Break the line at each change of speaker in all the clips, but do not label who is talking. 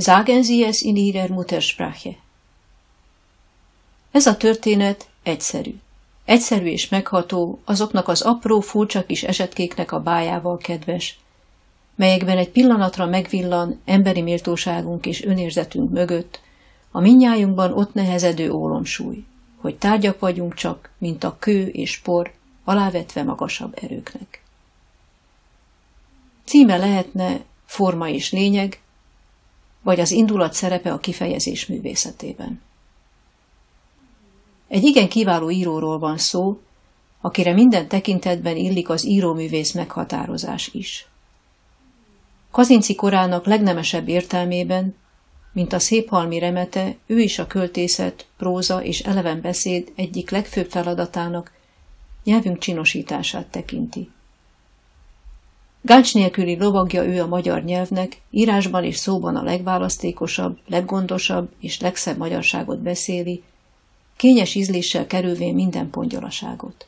Sagen Sie es in Ihrer Muttersprache. Ez a történet egyszerű. Egyszerű és megható, azoknak az apró, furcsa kis esetkéknek a bájával kedves, melyekben egy pillanatra megvillan emberi méltóságunk és önérzetünk mögött, a minnyájunkban ott nehezedő ólomsúly, hogy tárgyak vagyunk csak, mint a kő és por, alávetve magasabb erőknek. Címe lehetne forma és lényeg, vagy az indulat szerepe a kifejezés művészetében. Egy igen kiváló íróról van szó, akire minden tekintetben illik az íróművész meghatározás is. Kazinci korának legnemesebb értelmében, mint a széphalmi remete, ő is a költészet, próza és eleven beszéd egyik legfőbb feladatának, nyelvünk csinosítását tekinti. Gáncs nélküli lovagja ő a magyar nyelvnek, írásban és szóban a legválasztékosabb, leggondosabb és legszebb magyarságot beszéli, kényes ízléssel kerülvén minden pongyolaságot.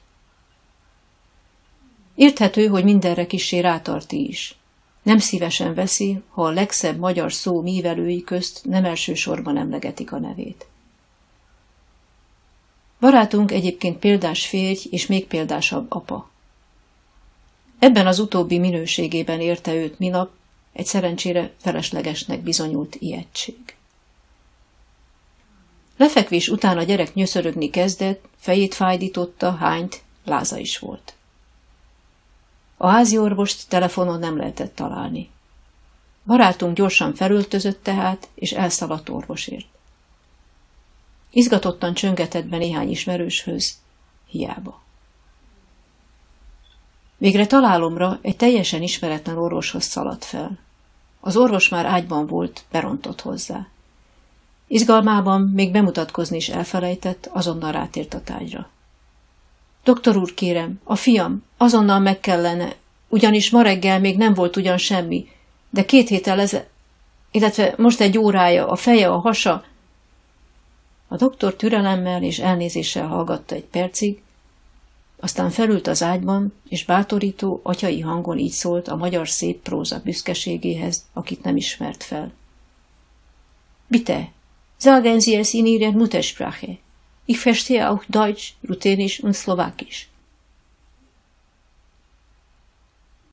Érthető, hogy mindenre kissé rátarti is. Nem szívesen veszi, ha a legszebb magyar szó mívelői közt nem elsősorban emlegetik a nevét. Barátunk egyébként példás férj és még példásabb apa. Ebben az utóbbi minőségében érte őt minap egy szerencsére feleslegesnek bizonyult ijegység. Lefekvés után a gyerek nyöszörögni kezdett, fejét fájdította, hányt, láza is volt. A házi orvost telefonon nem lehetett találni. Barátunk gyorsan felöltözött tehát, és elszaladt orvosért. Izgatottan csöngetett be néhány ismerőshöz, hiába. Végre találomra egy teljesen ismeretlen orvoshoz szaladt fel. Az orvos már ágyban volt, berontott hozzá. Izgalmában még bemutatkozni is elfelejtett, azonnal rátért a tájra. Doktor úr, kérem, a fiam, azonnal meg kellene, ugyanis ma reggel még nem volt ugyan semmi, de két héttel ez, illetve most egy órája, a feje, a hasa. A doktor türelemmel és elnézéssel hallgatta egy percig, aztán felült az ágyban, és bátorító, atyai hangon így szólt a magyar szép próza büszkeségéhez, akit nem ismert fel. Bitte, sagen Sie es in Ihrer Muttersprache. Ich verstehe auch Deutsch, Ruthenisch und Slowakisch.